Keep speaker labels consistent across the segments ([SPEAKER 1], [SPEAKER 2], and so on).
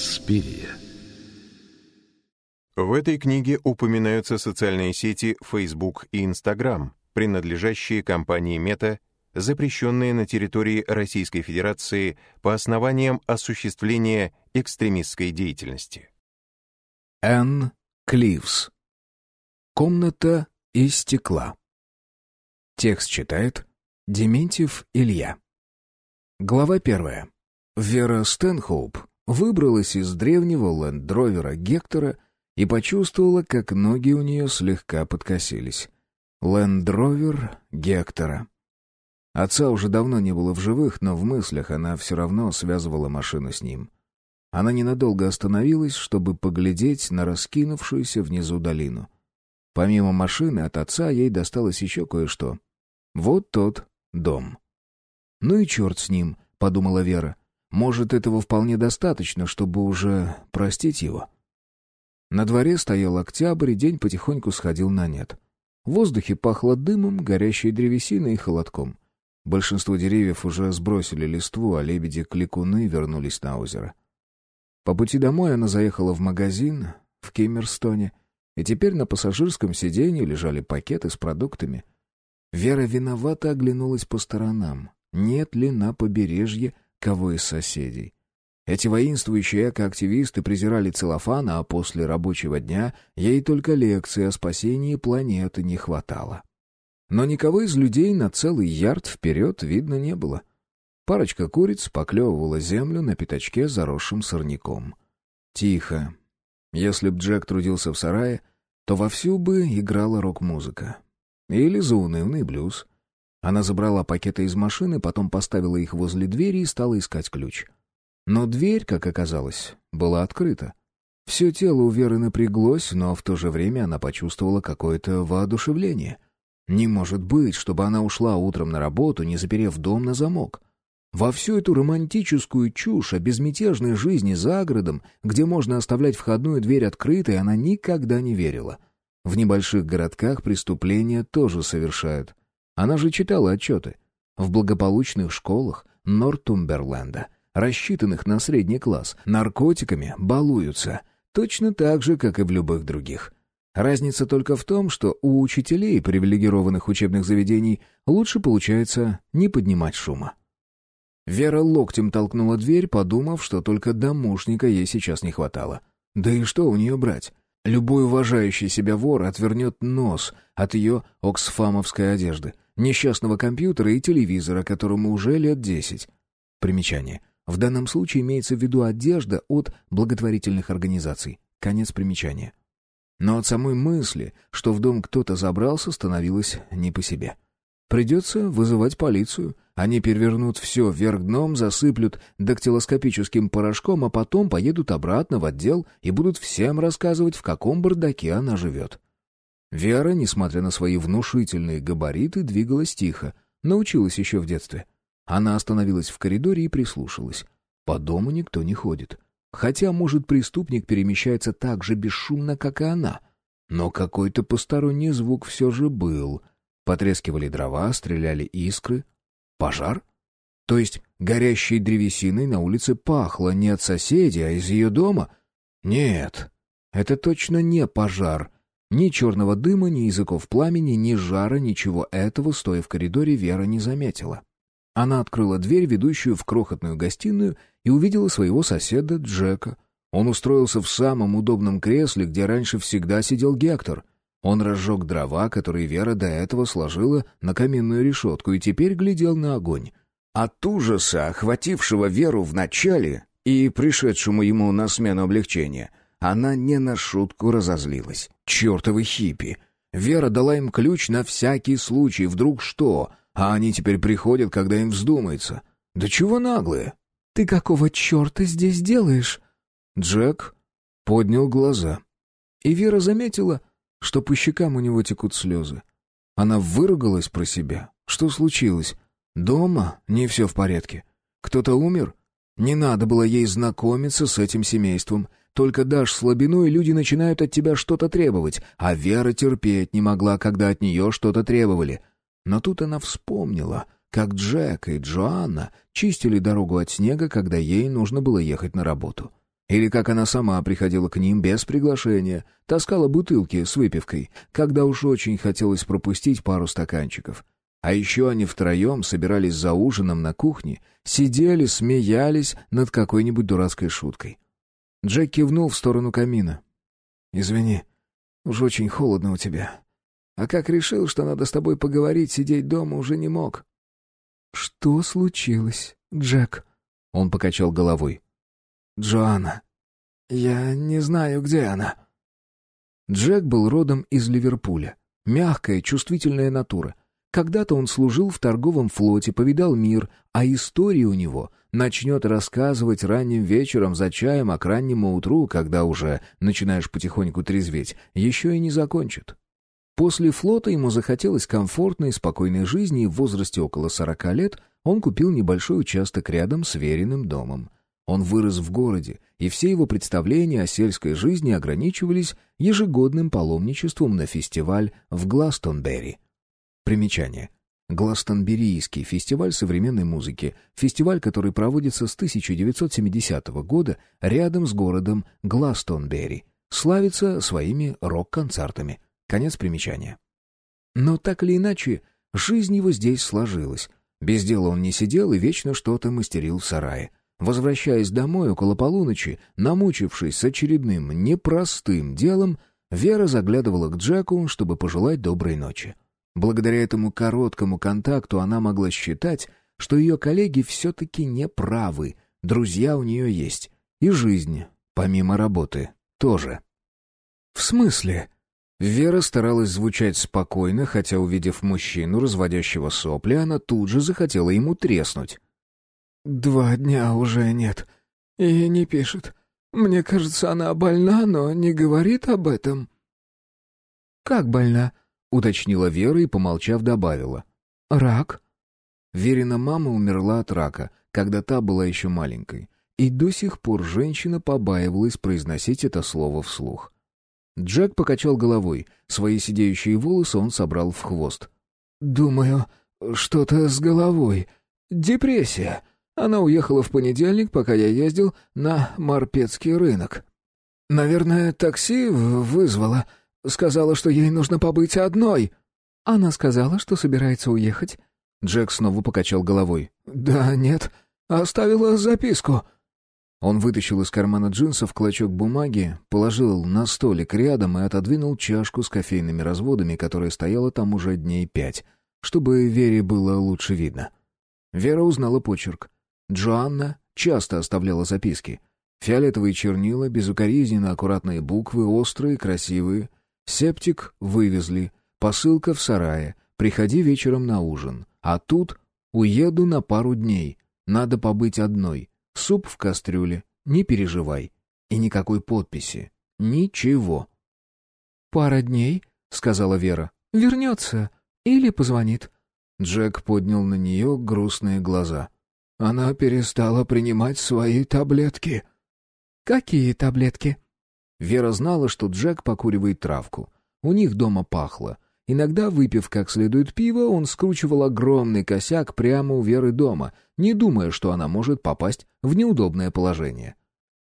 [SPEAKER 1] Инспирия.
[SPEAKER 2] В этой книге упоминаются социальные сети Facebook и Instagram, принадлежащие компании Meta, запрещенные на территории Российской Федерации по основаниям осуществления экстремистской деятельности.
[SPEAKER 3] Энн Кливс. Комната из стекла. Текст читает Дементьев Илья. Глава первая. Вера Стэнхоуп выбралась из древнего лендровера Гектора и почувствовала, как ноги у нее слегка подкосились. Лендровер Гектора. Отца уже давно не было в живых, но в мыслях она все равно связывала машину с ним. Она ненадолго остановилась, чтобы поглядеть на раскинувшуюся внизу долину. Помимо машины от отца ей досталось еще кое-что. Вот тот дом. «Ну и черт с ним», — подумала Вера. «Может, этого вполне достаточно, чтобы уже простить его?» На дворе стоял октябрь, и день потихоньку сходил на нет. В воздухе пахло дымом, горящей древесиной и холодком. Большинство деревьев уже сбросили листву, а лебеди-кликуны вернулись на озеро. По пути домой она заехала в магазин в Киммерстоне, и теперь на пассажирском сиденье лежали пакеты с продуктами. Вера виновато оглянулась по сторонам. Нет ли на побережье кого из соседей? Эти воинствующие экоактивисты презирали целлофан, а после рабочего дня ей только лекции о спасении планеты не хватало. Но никого из людей на целый ярд вперед видно не было. Парочка куриц поклевывала землю на пятачке, заросшим сорняком. Тихо. Если б Джек трудился в сарае, то вовсю бы играла рок-музыка. Или заунывный блюз. Она забрала пакеты из машины, потом поставила их возле двери и стала искать ключ. Но дверь, как оказалось, была открыта. Все тело у Веры напряглось, но в то же время она почувствовала какое-то воодушевление — не может быть, чтобы она ушла утром на работу, не заперев дом на замок. Во всю эту романтическую чушь о безмятежной жизни за городом, где можно оставлять входную дверь открытой, она никогда не верила. В небольших городках преступления тоже совершают. Она же читала отчеты. В благополучных школах Нортумберленда, рассчитанных на средний класс, наркотиками балуются, точно так же, как и в любых других. Разница только в том, что у учителей привилегированных учебных заведений лучше получается не поднимать шума. Вера локтем толкнула дверь, подумав, что только домушника ей сейчас не хватало. Да и что у нее брать? Любой уважающий себя вор отвернет нос от ее оксфамовской одежды, несчастного компьютера и телевизора, которому уже лет десять. Примечание. В данном случае имеется в виду одежда от благотворительных организаций. Конец примечания. Но от самой мысли, что в дом кто-то забрался, становилось не по себе. Придется вызывать полицию. Они перевернут все вверх дном, засыплют дактилоскопическим порошком, а потом поедут обратно в отдел и будут всем рассказывать, в каком бардаке она живет. Вера, несмотря на свои внушительные габариты, двигалась тихо, научилась еще в детстве. Она остановилась в коридоре и прислушалась. По дому никто не ходит. Хотя, может, преступник перемещается так же бесшумно, как и она. Но какой-то посторонний звук все же был. Потрескивали дрова, стреляли искры. Пожар? То есть горящей древесиной на улице пахло не от соседей, а из ее дома? Нет, это точно не пожар. Ни черного дыма, ни языков пламени, ни жара, ничего этого, стоя в коридоре, Вера не заметила. Она открыла дверь, ведущую в крохотную гостиную, и увидела своего соседа Джека. Он устроился в самом удобном кресле, где раньше всегда сидел Гектор. Он разжег дрова, которые Вера до этого сложила на каминную решетку, и теперь глядел на огонь. От ужаса, охватившего Веру в начале и пришедшему ему на смену облегчения, она не на шутку разозлилась. «Чертовы хиппи!» Вера дала им ключ на всякий случай, вдруг что, а они теперь приходят, когда им вздумается. Да чего наглые?
[SPEAKER 4] «Ты какого черта здесь делаешь?»
[SPEAKER 3] Джек поднял глаза. И Вера заметила, что по щекам у него текут слезы. Она выругалась про себя. Что случилось? Дома не все в порядке. Кто-то умер? Не надо было ей знакомиться с этим семейством. Только дашь слабину, и люди начинают от тебя что-то требовать, а Вера терпеть не могла, когда от нее что-то требовали. Но тут она вспомнила, как Джек и Джоанна чистили дорогу от снега, когда ей нужно было ехать на работу. Или как она сама приходила к ним без приглашения, таскала бутылки с выпивкой, когда уж очень хотелось пропустить пару стаканчиков. А еще они втроем собирались за ужином на кухне, сидели, смеялись над какой-нибудь дурацкой шуткой. Джек кивнул в сторону камина. «Извини, уж очень холодно у тебя. А как решил, что надо с тобой поговорить, сидеть дома уже не мог».
[SPEAKER 4] «Что случилось, Джек?»
[SPEAKER 3] Он покачал головой.
[SPEAKER 4] «Джоанна. Я не знаю, где она».
[SPEAKER 3] Джек был родом из Ливерпуля. Мягкая, чувствительная натура. Когда-то он служил в торговом флоте, повидал мир, а история у него начнет рассказывать ранним вечером за чаем, а к раннему утру, когда уже начинаешь потихоньку трезветь, еще и не закончит. После флота ему захотелось комфортной спокойной жизни, и в возрасте около сорока лет он купил небольшой участок рядом с веренным домом. Он вырос в городе, и все его представления о сельской жизни ограничивались ежегодным паломничеством на фестиваль в Гластонберри. Примечание. Гластонберийский фестиваль современной музыки, фестиваль, который проводится с 1970 года рядом с городом Гластонберри, славится своими рок-концертами. Конец примечания. Но так или иначе, жизнь его здесь сложилась. Без дела он не сидел и вечно что-то мастерил в сарае. Возвращаясь домой около полуночи, намучившись с очередным непростым делом, Вера заглядывала к Джеку, чтобы пожелать доброй ночи. Благодаря этому короткому контакту она могла считать, что ее коллеги все-таки не правы, друзья у нее есть, и жизнь, помимо работы, тоже. «В смысле?» Вера старалась звучать спокойно, хотя, увидев мужчину, разводящего сопли, она тут же захотела ему треснуть.
[SPEAKER 4] «Два дня уже нет. И не пишет. Мне кажется, она больна, но не говорит об этом».
[SPEAKER 3] «Как больна?» — уточнила Вера и, помолчав, добавила.
[SPEAKER 4] «Рак?»
[SPEAKER 3] Верина мама умерла от рака, когда та была еще маленькой. И до сих пор женщина побаивалась произносить это слово вслух. Джек покачал головой. Свои сидеющие волосы он собрал в хвост.
[SPEAKER 4] «Думаю, что-то с головой. Депрессия. Она уехала в понедельник, пока я ездил на Марпетский рынок. Наверное, такси вызвала. Сказала, что ей нужно побыть одной.
[SPEAKER 1] Она сказала, что собирается уехать.
[SPEAKER 3] Джек снова покачал головой.
[SPEAKER 4] Да нет, оставила записку.
[SPEAKER 3] Он вытащил из кармана джинсов клочок бумаги, положил на столик рядом и отодвинул чашку с кофейными разводами, которая стояла там уже дней пять, чтобы Вере было лучше видно. Вера узнала почерк. Джоанна часто оставляла записки. Фиолетовые чернила, безукоризненно аккуратные буквы, острые, красивые — Септик вывезли, посылка в сарае, приходи вечером на ужин. А тут уеду на пару дней, надо побыть одной. Суп в кастрюле, не переживай. И никакой подписи. Ничего.
[SPEAKER 1] «Пара дней», — сказала Вера. «Вернется. Или позвонит».
[SPEAKER 3] Джек поднял на нее грустные глаза.
[SPEAKER 4] «Она перестала принимать свои таблетки».
[SPEAKER 1] «Какие таблетки?»
[SPEAKER 3] Вера знала, что Джек покуривает травку. У них дома пахло. Иногда, выпив как следует пиво, он скручивал огромный косяк прямо у Веры дома, не думая, что она может попасть в неудобное положение.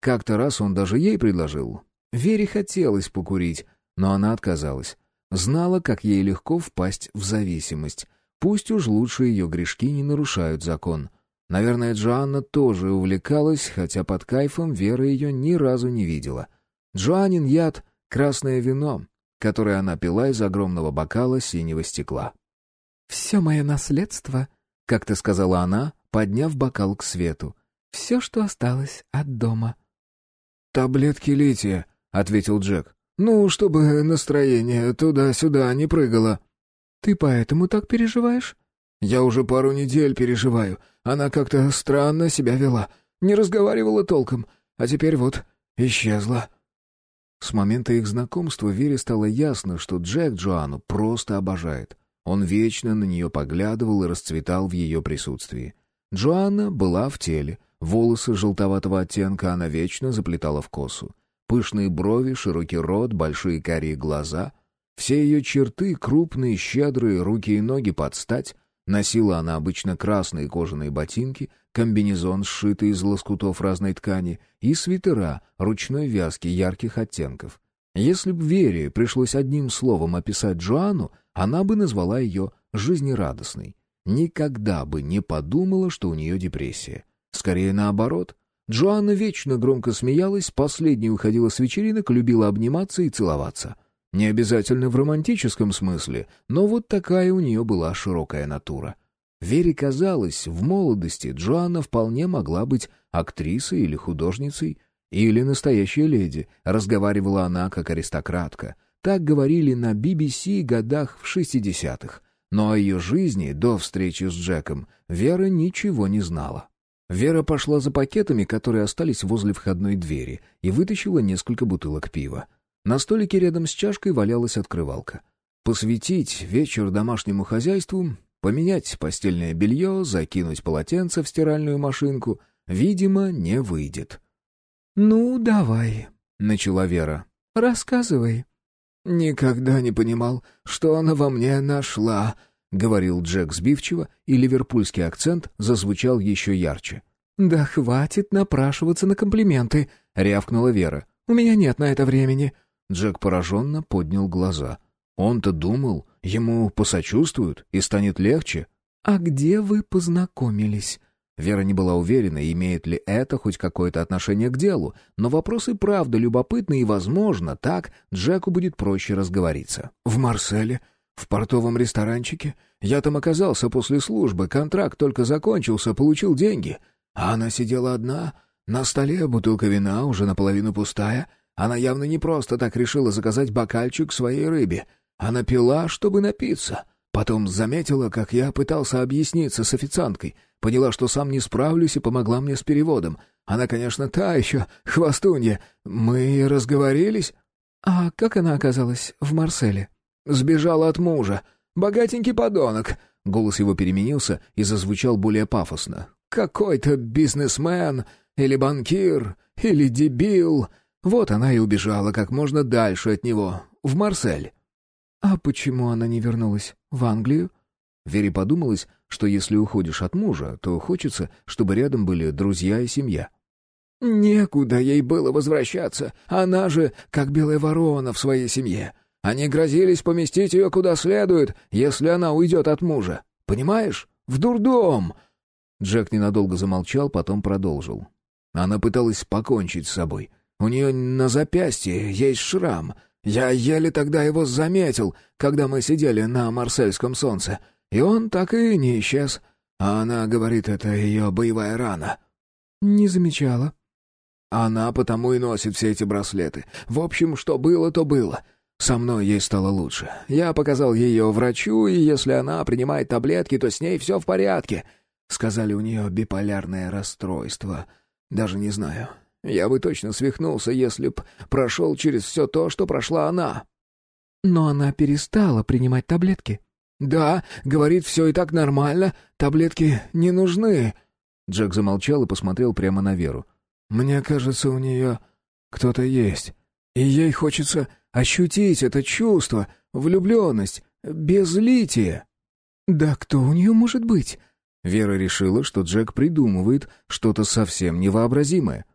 [SPEAKER 3] Как-то раз он даже ей предложил. Вере хотелось покурить, но она отказалась. Знала, как ей легко впасть в зависимость. Пусть уж лучше ее грешки не нарушают закон. Наверное, Джоанна тоже увлекалась, хотя под кайфом Вера ее ни разу не видела — Джоанин яд — красное вино, которое она пила из огромного бокала синего стекла.
[SPEAKER 1] «Все мое наследство», — как-то сказала она, подняв бокал к свету. «Все, что осталось от дома».
[SPEAKER 4] «Таблетки лития», — ответил Джек. «Ну, чтобы настроение туда-сюда не прыгало».
[SPEAKER 1] «Ты поэтому так переживаешь?»
[SPEAKER 4] «Я уже пару недель переживаю. Она как-то странно себя вела. Не разговаривала толком. А теперь вот исчезла».
[SPEAKER 3] С момента их знакомства Вере стало ясно, что Джек Джоанну просто обожает. Он вечно на нее поглядывал и расцветал в ее присутствии. Джоанна была в теле, волосы желтоватого оттенка она вечно заплетала в косу. Пышные брови, широкий рот, большие карие глаза. Все ее черты, крупные, щедрые, руки и ноги под стать. Носила она обычно красные кожаные ботинки, комбинезон, сшитый из лоскутов разной ткани, и свитера ручной вязки ярких оттенков. Если б Вере пришлось одним словом описать Джоанну, она бы назвала ее жизнерадостной. Никогда бы не подумала, что у нее депрессия. Скорее наоборот. Джоанна вечно громко смеялась, последней уходила с вечеринок, любила обниматься и целоваться. Не обязательно в романтическом смысле, но вот такая у нее была широкая натура. Вере казалось, в молодости Джоанна вполне могла быть актрисой или художницей, или настоящей леди, разговаривала она как аристократка. Так говорили на BBC годах в 60-х. Но о ее жизни до встречи с Джеком Вера ничего не знала. Вера пошла за пакетами, которые остались возле входной двери, и вытащила несколько бутылок пива. На столике рядом с чашкой валялась открывалка. Посвятить вечер домашнему хозяйству, поменять постельное белье, закинуть полотенце в стиральную машинку, видимо, не выйдет.
[SPEAKER 4] «Ну, давай», —
[SPEAKER 3] начала Вера.
[SPEAKER 4] «Рассказывай».
[SPEAKER 1] «Никогда не понимал, что она во мне нашла», — говорил Джек сбивчиво, и ливерпульский акцент зазвучал еще ярче.
[SPEAKER 4] «Да хватит напрашиваться на комплименты», — рявкнула Вера. «У меня нет на это времени».
[SPEAKER 3] Джек пораженно поднял глаза. Он-то думал, ему посочувствуют и станет легче.
[SPEAKER 4] «А где вы познакомились?»
[SPEAKER 3] Вера не была уверена, имеет ли это хоть какое-то отношение к делу, но вопрос и правда любопытный, и, возможно, так Джеку будет проще разговориться.
[SPEAKER 1] «В Марселе, в портовом ресторанчике. Я там оказался после службы, контракт только закончился, получил деньги. А она сидела одна, на столе бутылка вина, уже наполовину пустая. Она явно не просто так решила заказать бокальчик своей рыбе. Она пила, чтобы напиться». Потом заметила, как я пытался объясниться с официанткой. Поняла, что сам не справлюсь и помогла мне с переводом. Она, конечно, та еще хвостунья. Мы разговорились.
[SPEAKER 4] А как она оказалась в Марселе?
[SPEAKER 1] Сбежала от мужа. Богатенький подонок. Голос его переменился и зазвучал более пафосно. Какой-то бизнесмен или банкир или дебил. Вот она и убежала как можно дальше от него, в Марсель.
[SPEAKER 4] А почему она не вернулась в Англию?
[SPEAKER 3] Вере подумалось, что если уходишь от мужа, то хочется, чтобы рядом были друзья и семья.
[SPEAKER 1] «Некуда ей было возвращаться. Она же, как белая ворона в своей семье. Они грозились поместить ее куда следует, если она уйдет от мужа. Понимаешь? В дурдом!»
[SPEAKER 3] Джек ненадолго замолчал, потом продолжил. Она пыталась покончить с собой. У нее на запястье есть шрам. Я еле тогда его заметил, когда мы сидели на марсельском солнце. И он так и не исчез. А она говорит, это ее боевая рана.
[SPEAKER 4] Не замечала.
[SPEAKER 1] Она потому и носит все эти браслеты. В общем, что было, то было. Со мной ей стало лучше. Я показал ее врачу, и если она принимает таблетки, то с ней все в порядке. Сказали, у нее биполярное расстройство. Даже не знаю. Я бы точно свихнулся, если б прошел через все то, что прошла она.
[SPEAKER 4] Но она перестала принимать таблетки.
[SPEAKER 1] «Да, говорит, все и так нормально, таблетки не нужны».
[SPEAKER 3] Джек замолчал и посмотрел прямо на Веру.
[SPEAKER 1] «Мне кажется, у нее кто-то есть, и ей хочется ощутить это чувство, влюбленность, безлитие».
[SPEAKER 4] «Да кто у нее может быть?»
[SPEAKER 3] Вера решила, что Джек придумывает что-то совсем невообразимое.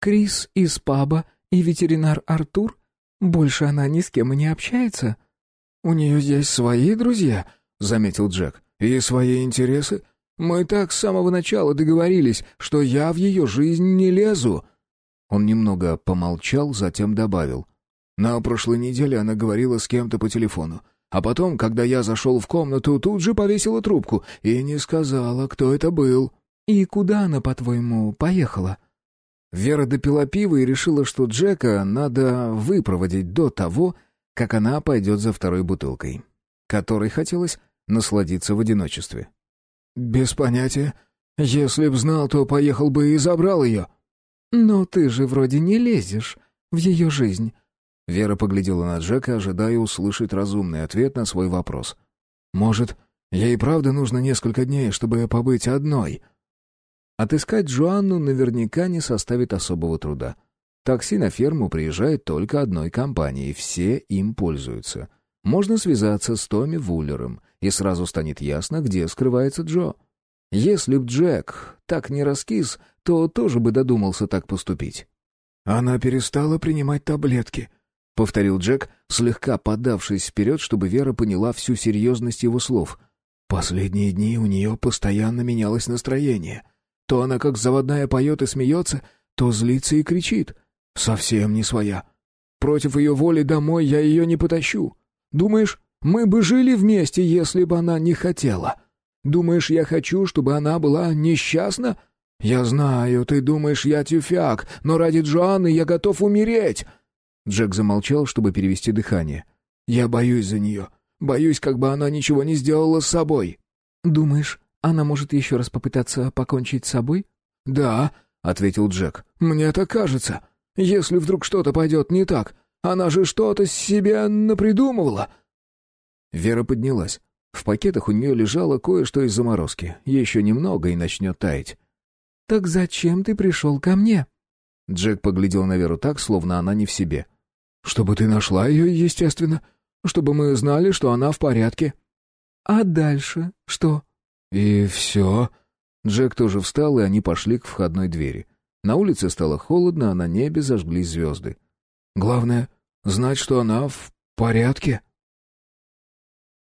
[SPEAKER 4] «Крис из паба и ветеринар Артур? Больше она ни с кем и не общается?»
[SPEAKER 1] «У нее есть свои друзья», — заметил Джек, — «и свои интересы. Мы так с самого начала договорились, что я в ее жизнь не лезу».
[SPEAKER 3] Он немного помолчал, затем добавил.
[SPEAKER 1] «На прошлой неделе она говорила с кем-то по телефону. А потом, когда я зашел в комнату, тут же повесила трубку и не сказала, кто это был».
[SPEAKER 4] «И куда она, по-твоему, поехала?»
[SPEAKER 3] Вера допила пиво и решила, что Джека надо выпроводить до того, как она пойдет за второй бутылкой, которой хотелось насладиться в одиночестве.
[SPEAKER 1] «Без понятия. Если б знал, то поехал бы и забрал ее».
[SPEAKER 4] «Но ты же вроде не лезешь в ее жизнь».
[SPEAKER 3] Вера поглядела на Джека, ожидая услышать разумный ответ на свой вопрос.
[SPEAKER 1] «Может, ей правда нужно несколько дней, чтобы побыть одной?»
[SPEAKER 3] Отыскать Джоанну наверняка не составит особого труда. Такси на ферму приезжает только одной компанией, все им пользуются. Можно связаться с Томми Вуллером, и сразу станет ясно, где скрывается Джо.
[SPEAKER 5] Если б Джек так не раскис, то тоже бы додумался так поступить.
[SPEAKER 3] «Она перестала принимать таблетки», — повторил Джек, слегка подавшись вперед, чтобы Вера поняла всю серьезность его слов. «Последние дни у нее постоянно менялось настроение. То она как заводная поет и смеется, то злится и кричит. Совсем не своя. Против ее воли домой я ее не потащу. Думаешь, мы бы жили вместе, если бы она не хотела? Думаешь, я хочу, чтобы она была несчастна? Я знаю, ты думаешь, я тюфяк, но ради Джоанны я готов умереть!» Джек замолчал, чтобы перевести дыхание. «Я боюсь за нее. Боюсь, как бы она ничего не сделала с собой».
[SPEAKER 5] «Думаешь, она может еще раз попытаться покончить с собой?»
[SPEAKER 3] «Да», — ответил Джек. «Мне так кажется. Если вдруг что-то пойдет не так, она же что-то себе напридумывала».
[SPEAKER 5] Вера поднялась. В пакетах у нее лежало кое-что из заморозки. Еще немного и начнет таять. «Так зачем ты пришел ко мне?» Джек поглядел на Веру так, словно она не в себе.
[SPEAKER 3] «Чтобы ты нашла ее, естественно. Чтобы мы знали, что она в порядке».
[SPEAKER 5] «А дальше что?»
[SPEAKER 3] «И все».
[SPEAKER 5] Джек тоже встал, и они пошли к входной двери. На улице стало холодно, а на небе зажглись звезды.
[SPEAKER 3] «Главное — знать, что она в порядке».